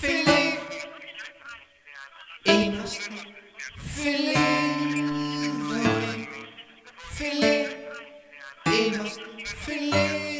feliz feliz feliz feliz feliz